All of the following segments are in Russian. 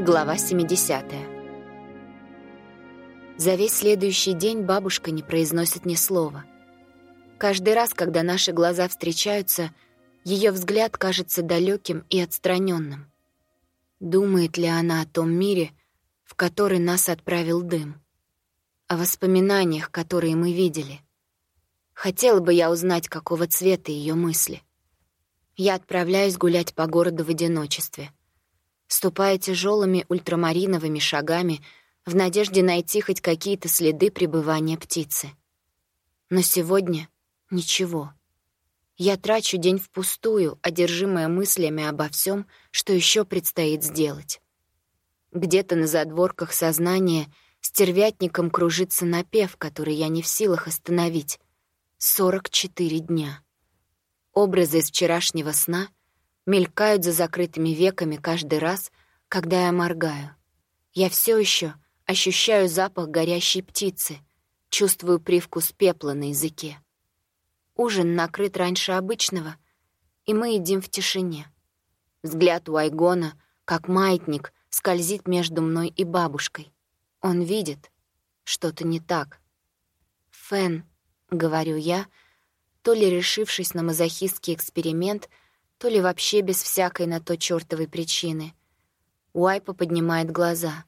Глава 70. За весь следующий день бабушка не произносит ни слова. Каждый раз, когда наши глаза встречаются, ее взгляд кажется далеким и отстраненным. Думает ли она о том мире, в который нас отправил дым? О воспоминаниях, которые мы видели? Хотела бы я узнать, какого цвета ее мысли. Я отправляюсь гулять по городу в одиночестве — ступая тяжелыми ультрамариновыми шагами в надежде найти хоть какие-то следы пребывания птицы. Но сегодня ничего. Я трачу день впустую, одержимая мыслями обо всем, что еще предстоит сделать. Где-то на задворках сознания стервятником кружится напев, который я не в силах остановить. 44 дня. Образы из вчерашнего сна — мелькают за закрытыми веками каждый раз, когда я моргаю. Я все еще ощущаю запах горящей птицы, чувствую привкус пепла на языке. Ужин накрыт раньше обычного, и мы едим в тишине. Взгляд у Айгона, как маятник, скользит между мной и бабушкой. Он видит, что-то не так. «Фен», — говорю я, то ли решившись на мазохистский эксперимент — то ли вообще без всякой на то чёртовой причины. Уайпа поднимает глаза.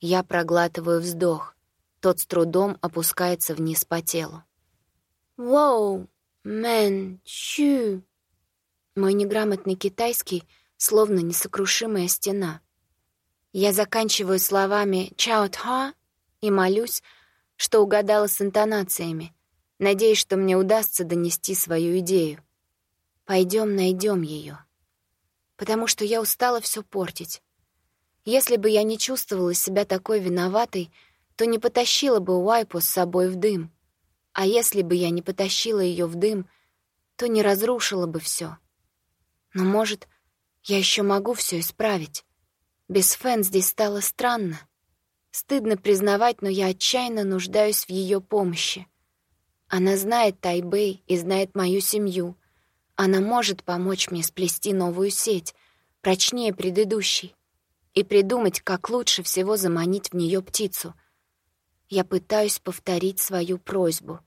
Я проглатываю вздох. Тот с трудом опускается вниз по телу. «Воу, мэн, чу!» Мой неграмотный китайский словно несокрушимая стена. Я заканчиваю словами «чао-тха» и молюсь, что угадала с интонациями, надеясь, что мне удастся донести свою идею. Пойдем найдем ее. Потому что я устала все портить. Если бы я не чувствовала себя такой виноватой, то не потащила бы Уайпу с собой в дым. А если бы я не потащила ее в дым, то не разрушила бы все. Но, может, я еще могу все исправить. Без Фэн здесь стало странно. Стыдно признавать, но я отчаянно нуждаюсь в ее помощи. Она знает Тайбэй и знает мою семью — она может помочь мне сплести новую сеть, прочнее предыдущей, и придумать, как лучше всего заманить в нее птицу. Я пытаюсь повторить свою просьбу.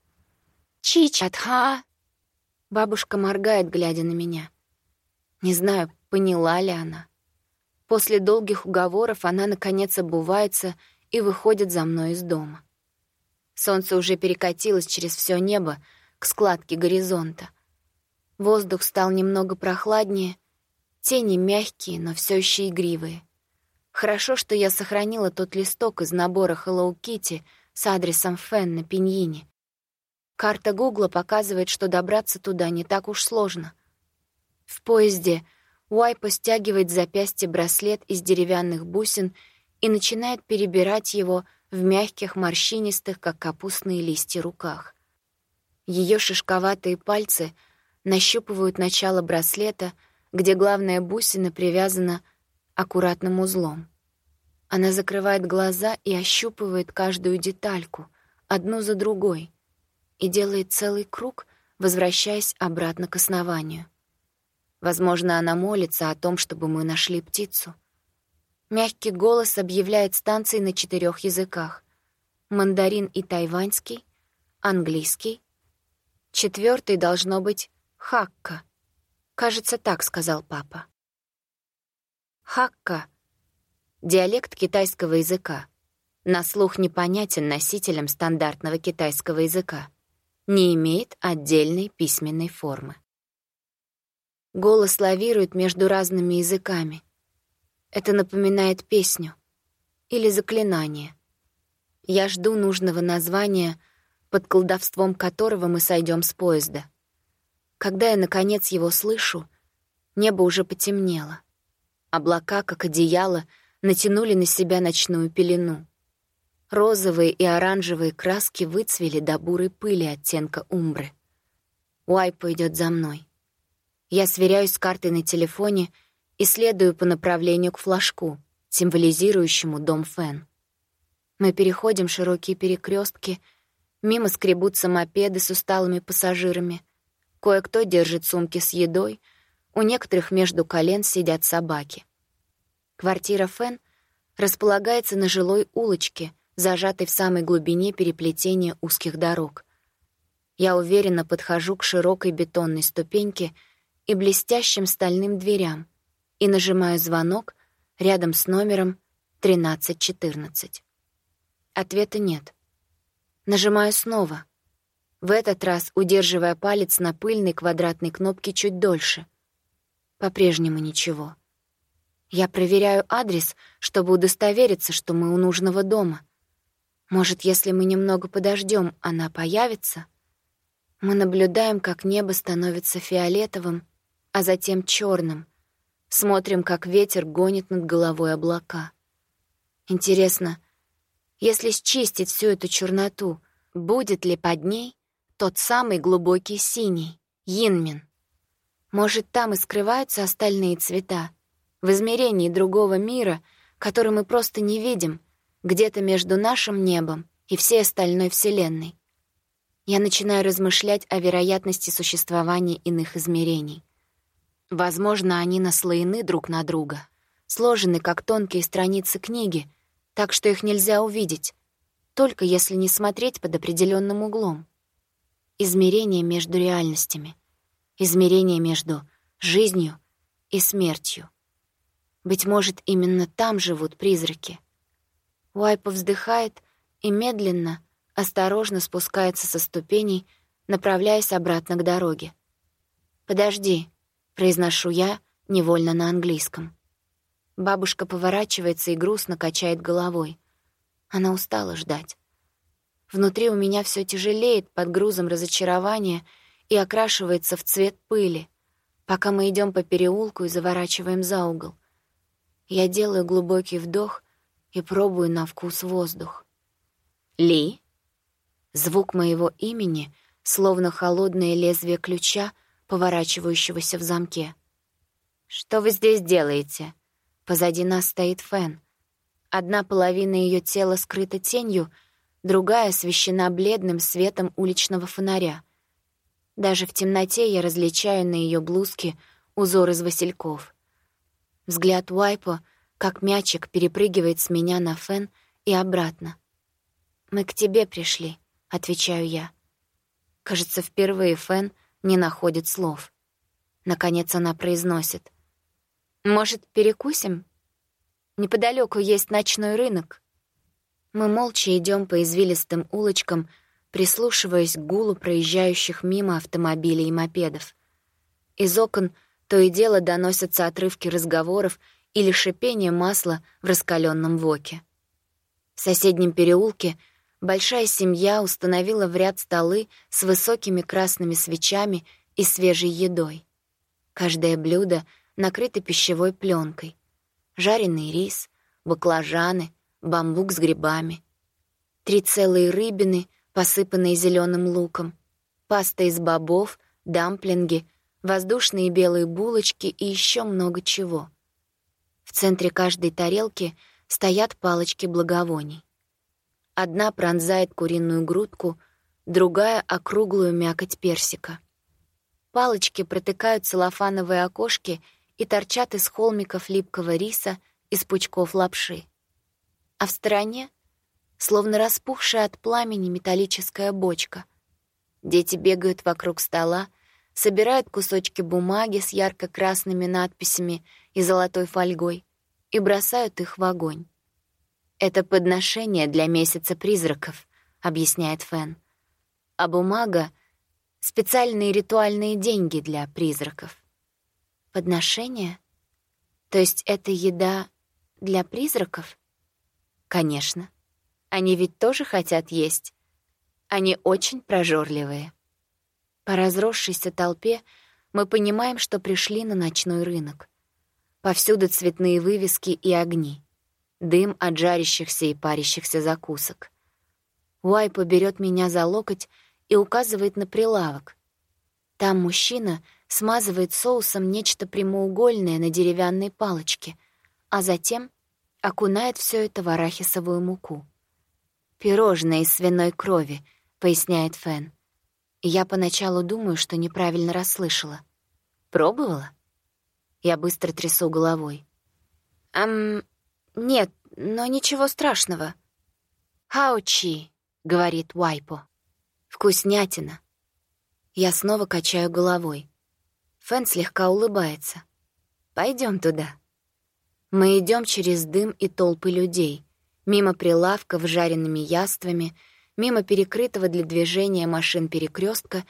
«Чичатха!» Бабушка моргает, глядя на меня. Не знаю, поняла ли она. После долгих уговоров она, наконец, обувается и выходит за мной из дома. Солнце уже перекатилось через все небо к складке горизонта. Воздух стал немного прохладнее, тени мягкие, но все еще игривые. Хорошо, что я сохранила тот листок из набора Hello Kitty с адресом Фен на Пиньине. Карта Гугла показывает, что добраться туда не так уж сложно. В поезде Уайпо стягивает запястье браслет из деревянных бусин и начинает перебирать его в мягких, морщинистых, как капустные листья, руках. Ее шишковатые пальцы — нащупывают начало браслета, где главная бусина привязана аккуратным узлом. Она закрывает глаза и ощупывает каждую детальку, одну за другой, и делает целый круг, возвращаясь обратно к основанию. Возможно, она молится о том, чтобы мы нашли птицу. Мягкий голос объявляет станции на четырех языках — мандарин и тайваньский, английский. Четвертый должно быть Хакка. Кажется, так сказал папа. Хакка — диалект китайского языка. На слух непонятен носителям стандартного китайского языка. Не имеет отдельной письменной формы. Голос лавирует между разными языками. Это напоминает песню или заклинание. Я жду нужного названия, под колдовством которого мы сойдем с поезда — когда я, наконец, его слышу, небо уже потемнело. Облака, как одеяло, натянули на себя ночную пелену. Розовые и оранжевые краски выцвели до бурой пыли оттенка умбры. Уайпо идет за мной. Я сверяюсь с картой на телефоне и следую по направлению к флажку, символизирующему дом Фэн. Мы переходим широкие перекрестки, мимо скребутся мопеды с усталыми пассажирами, Кое-кто держит сумки с едой, у некоторых между колен сидят собаки. Квартира Фен располагается на жилой улочке, зажатой в самой глубине переплетения узких дорог. Я уверенно подхожу к широкой бетонной ступеньке и блестящим стальным дверям и нажимаю звонок рядом с номером 1314. Ответа нет. Нажимаю снова. В этот раз удерживая палец на пыльной квадратной кнопке чуть дольше. По-прежнему ничего. Я проверяю адрес, чтобы удостовериться, что мы у нужного дома. Может, если мы немного подождем, она появится? Мы наблюдаем, как небо становится фиолетовым, а затем черным. Смотрим, как ветер гонит над головой облака. Интересно, если счистить всю эту черноту, будет ли под ней тот самый глубокий синий, Йинмин? Может, там и скрываются остальные цвета, в измерении другого мира, который мы просто не видим, где-то между нашим небом и всей остальной Вселенной. Я начинаю размышлять о вероятности существования иных измерений. Возможно, они наслоены друг на друга, сложены как тонкие страницы книги, так что их нельзя увидеть, только если не смотреть под определенным углом. Измерение между реальностями, измерение между жизнью и смертью. Быть может, именно там живут призраки. Уайпа вздыхает и медленно, осторожно спускается со ступеней, направляясь обратно к дороге. «Подожди», — произношу я невольно на английском. Бабушка поворачивается и грустно качает головой. Она устала ждать. Внутри у меня все тяжелеет под грузом разочарования и окрашивается в цвет пыли, пока мы идем по переулку и заворачиваем за угол. Я делаю глубокий вдох и пробую на вкус воздух. «Ли?» Звук моего имени, словно холодное лезвие ключа, поворачивающегося в замке. «Что вы здесь делаете?» Позади нас стоит Фэн. Одна половина ее тела скрыта тенью, другая освещена бледным светом уличного фонаря. Даже в темноте я различаю на ее блузке узор из васильков. Взгляд Уайпо, как мячик, перепрыгивает с меня на Фэн и обратно. «Мы к тебе пришли», — отвечаю я. Кажется, впервые Фэн не находит слов. Наконец она произносит. «Может, перекусим? Неподалеку есть ночной рынок». Мы молча идем по извилистым улочкам, прислушиваясь к гулу проезжающих мимо автомобилей и мопедов. Из окон то и дело доносятся отрывки разговоров или шипение масла в раскаленном воке. В соседнем переулке большая семья установила в ряд столы с высокими красными свечами и свежей едой. Каждое блюдо накрыто пищевой пленкой. Жареный рис, баклажаны, бамбук с грибами. Три целые рыбины, посыпанные зеленым луком, паста из бобов, дамплинги, воздушные белые булочки и еще много чего. В центре каждой тарелки стоят палочки благовоний. Одна пронзает куриную грудку, другая — округлую мякоть персика. Палочки протыкают целлофановые окошки и торчат из холмиков липкого риса, из пучков лапши. А в стороне, словно распухшая от пламени металлическая бочка, дети бегают вокруг стола, собирают кусочки бумаги с ярко-красными надписями и золотой фольгой и бросают их в огонь. «Это подношение для месяца призраков», — объясняет Фэн. «А бумага — специальные ритуальные деньги для призраков». «Подношение? То есть это еда для призраков?» «Конечно. Они ведь тоже хотят есть. Они очень прожорливые». По разросшейся толпе мы понимаем, что пришли на ночной рынок. Повсюду цветные вывески и огни дым от жарящихся и парящихся закусок. Уайпа берет меня за локоть и указывает на прилавок. Там мужчина смазывает соусом нечто прямоугольное на деревянной палочке, а затем окунает все это в арахисовую муку. «Пирожное из свиной крови», — поясняет Фэн. Я поначалу думаю, что неправильно расслышала. «Пробовала?» Я быстро трясу головой. «Ам, нет, но ничего страшного. «Хаучи», — говорит Уайпо. «Вкуснятина». Я снова качаю головой. Фэн слегка улыбается. Пойдем туда». Мы идем через дым и толпы людей, мимо прилавков с жареными яствами, мимо перекрытого для движения машин перекрестка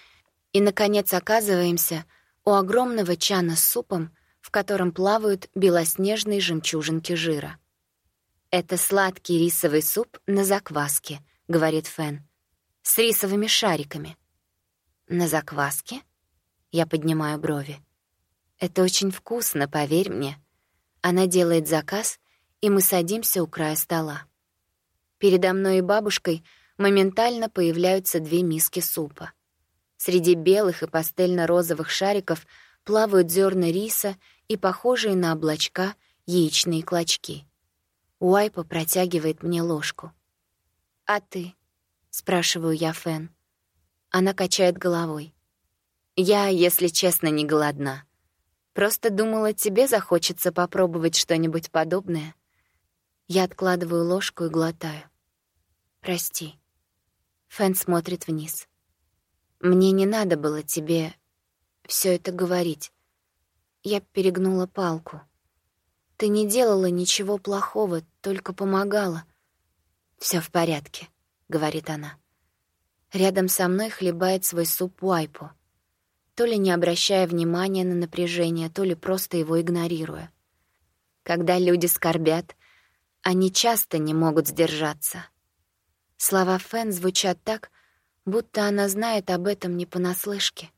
и, наконец, оказываемся у огромного чана с супом, в котором плавают белоснежные жемчужинки жира. «Это сладкий рисовый суп на закваске», — говорит Фэн, — «с рисовыми шариками». «На закваске?» Я поднимаю брови. «Это очень вкусно, поверь мне». Она делает заказ, и мы садимся у края стола. Передо мной и бабушкой моментально появляются две миски супа. Среди белых и пастельно-розовых шариков плавают зерна риса и похожие на облачка яичные клочки. Уайпа протягивает мне ложку. «А ты?» — спрашиваю я Фэн. Она качает головой. «Я, если честно, не голодна. Просто думала, тебе захочется попробовать что-нибудь подобное». Я откладываю ложку и глотаю. «Прости». Фэн смотрит вниз. Мне не надо было тебе все это говорить. Я перегнула палку. Ты не делала ничего плохого, только помогала. Все в порядке, говорит она. Рядом со мной хлебает свой суп Уайпо, то ли не обращая внимания на напряжение, то ли просто его игнорируя. Когда люди скорбят, они часто не могут сдержаться. Слова Фэн звучат так, будто она знает об этом не понаслышке.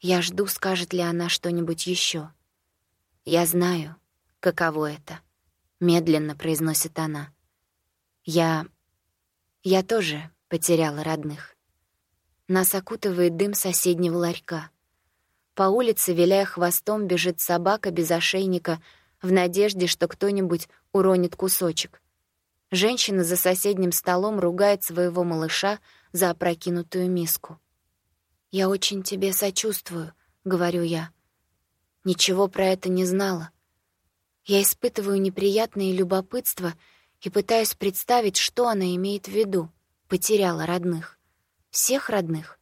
Я жду, скажет ли она что-нибудь еще. «Я знаю, каково это», — медленно произносит она. «Я... я тоже потеряла родных». Нас окутывает дым соседнего ларька. По улице, виляя хвостом, бежит собака без ошейника в надежде, что кто-нибудь уронит кусочек. Женщина за соседним столом ругает своего малыша, за опрокинутую миску. «Я очень тебе сочувствую», — говорю я. Ничего про это не знала. Я испытываю неприятное любопытство и пытаюсь представить, что она имеет в виду. Потеряла родных. Всех родных.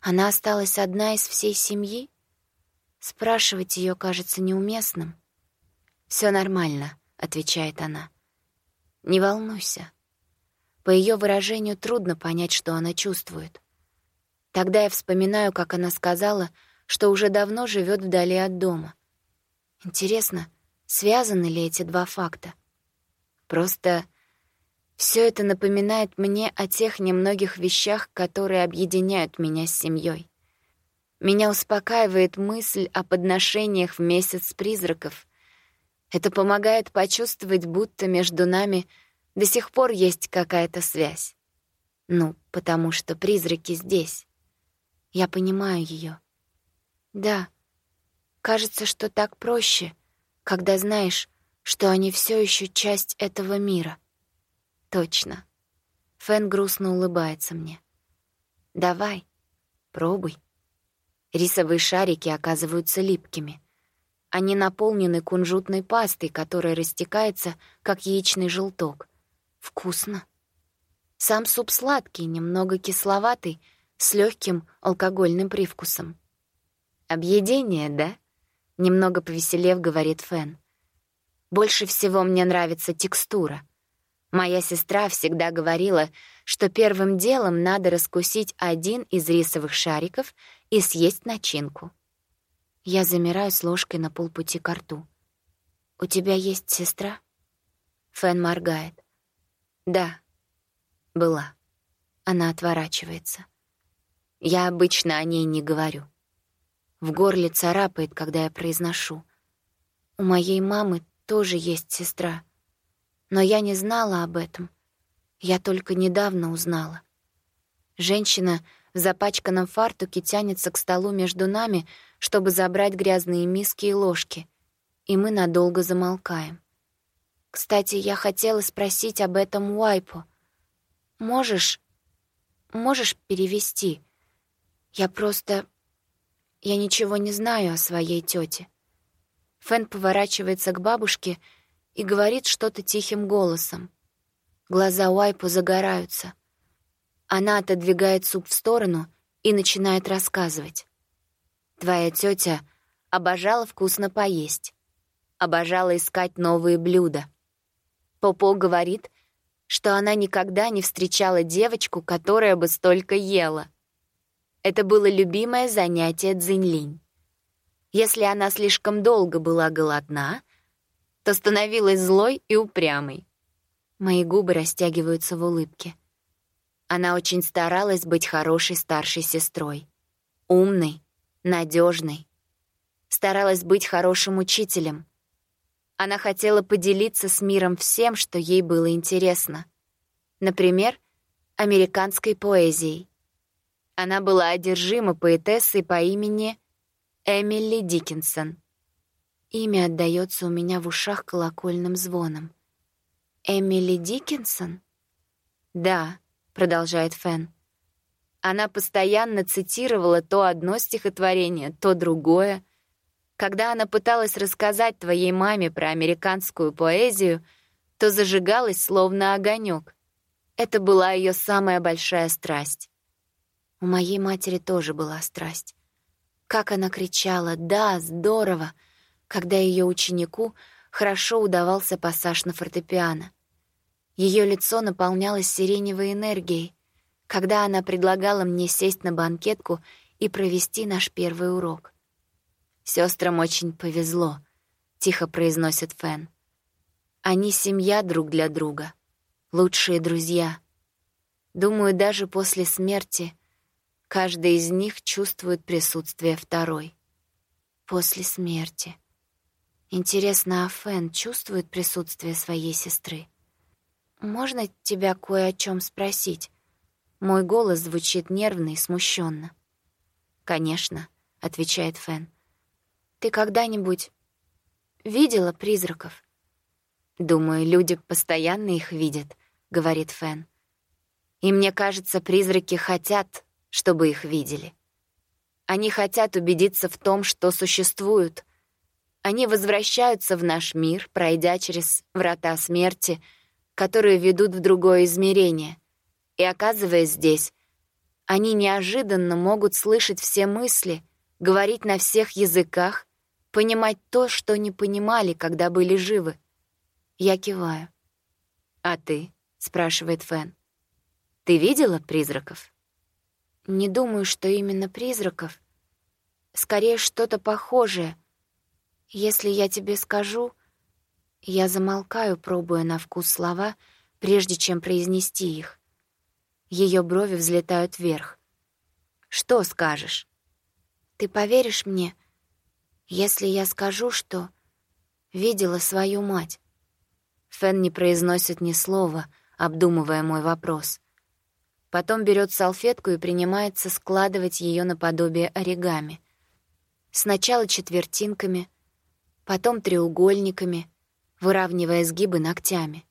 Она осталась одна из всей семьи? Спрашивать ее кажется неуместным. Все нормально», — отвечает она. «Не волнуйся. По ее выражению трудно понять, что она чувствует. Тогда я вспоминаю, как она сказала, что уже давно живет вдали от дома. Интересно, связаны ли эти два факта? Просто все это напоминает мне о тех немногих вещах, которые объединяют меня с семьей. Меня успокаивает мысль о подношениях в месяц призраков. Это помогает почувствовать, будто между нами — до сих пор есть какая-то связь. Ну, потому что призраки здесь. Я понимаю ее. Да, кажется, что так проще, когда знаешь, что они все еще часть этого мира. Точно. Фэн грустно улыбается мне. Давай, пробуй. Рисовые шарики оказываются липкими. Они наполнены кунжутной пастой, которая растекается, как яичный желток. Вкусно. Сам суп сладкий, немного кисловатый, с легким алкогольным привкусом. «Объедение, да?» — немного повеселев, говорит Фэн. «Больше всего мне нравится текстура. Моя сестра всегда говорила, что первым делом надо раскусить один из рисовых шариков и съесть начинку. Я замираю с ложкой на полпути к рту. «У тебя есть сестра?» Фэн моргает. Да, была. Она отворачивается. Я обычно о ней не говорю. В горле царапает, когда я произношу. У моей мамы тоже есть сестра. Но я не знала об этом. Я только недавно узнала. Женщина в запачканном фартуке тянется к столу между нами, чтобы забрать грязные миски и ложки, и мы надолго замолкаем. Кстати, я хотела спросить об этом Уайпу. Можешь... можешь перевести? Я просто... Я ничего не знаю о своей тете. Фэн поворачивается к бабушке, и говорит что-то тихим голосом. Глаза Уайпу загораются. Она отодвигает суп в сторону и начинает рассказывать. «Твоя тетя обожала вкусно поесть, обожала искать новые блюда. Попо говорит, что она никогда не встречала девочку, которая бы столько ела. Это было любимое занятие Цзиньлинь. Если она слишком долго была голодна, то становилась злой и упрямой. Мои губы растягиваются в улыбке. Она очень старалась быть хорошей старшей сестрой. Умной, надежной. Старалась быть хорошим учителем. Она хотела поделиться с миром всем, что ей было интересно. Например, американской поэзией. Она была одержима поэтессой по имени Эмили Диккенсон — Имя отдаётся у меня в ушах колокольным звоном. «Эмили Диккенсон?» «Да», — продолжает Фен. Она постоянно цитировала то одно стихотворение, то другое. Когда она пыталась рассказать твоей маме про американскую поэзию, то зажигалась словно огонек. Это была ее самая большая страсть. У моей матери тоже была страсть. Как она кричала «Да, здорово!» Когда ее ученику хорошо удавался пассаж на фортепиано. Ее лицо наполнялось сиреневой энергией, когда она предлагала мне сесть на банкетку и провести наш первый урок. Сестрам очень повезло», — тихо произносит Фэн. «Они семья друг для друга, лучшие друзья. Думаю, даже после смерти каждый из них чувствует присутствие второй. После смерти». Интересно, а Фэн чувствует присутствие своей сестры? «Можно тебя кое о чем спросить?» Мой голос звучит нервно и смущенно. «Конечно», — отвечает Фэн. «Ты когда-нибудь видела призраков?» «Думаю, люди постоянно их видят», — говорит Фэн. «И мне кажется, призраки хотят, чтобы их видели. Они хотят убедиться в том, что существуют, они возвращаются в наш мир, пройдя через врата смерти, которые ведут в другое измерение. И оказываясь здесь, они неожиданно могут слышать все мысли, говорить на всех языках, понимать то, что не понимали, когда были живы. Я киваю. «А ты?» — спрашивает Фэн. «Ты видела призраков?» «Не думаю, что именно призраков. Скорее, что-то похожее — если я тебе скажу... Я замолкаю, пробуя на вкус слова, прежде чем произнести их. Ее брови взлетают вверх. «Что скажешь?» «Ты поверишь мне, если я скажу, что видела свою мать?» Фен не произносит ни слова, обдумывая мой вопрос. Потом берет салфетку и принимается складывать ее наподобие оригами. Сначала четвертинками — потом треугольниками, выравнивая сгибы ногтями.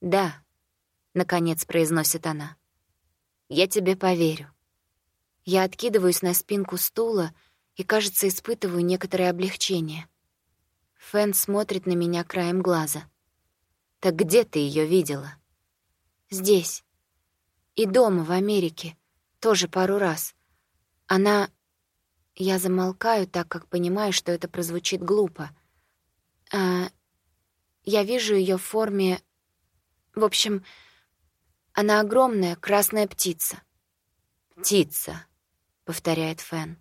«Да», — наконец произносит она, — «я тебе поверю». Я откидываюсь на спинку стула и, кажется, испытываю некоторое облегчение. Фэн смотрит на меня краем глаза. «Так где ты ее видела?» «Здесь. И дома, в Америке. Тоже пару раз. Она я замолкаю, так как понимаю, что это прозвучит глупо. А, я вижу ее в форме... В общем, она огромная красная птица. «Птица», — повторяет Фэн.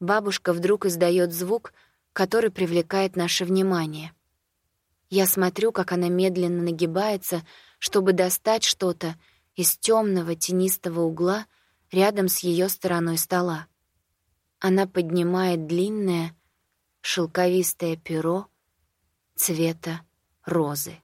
Бабушка вдруг издает звук, который привлекает наше внимание. Я смотрю, как она медленно нагибается, чтобы достать что-то из темного тенистого угла рядом с ее стороной стола. Она поднимает длинное шелковистое перо цвета розы.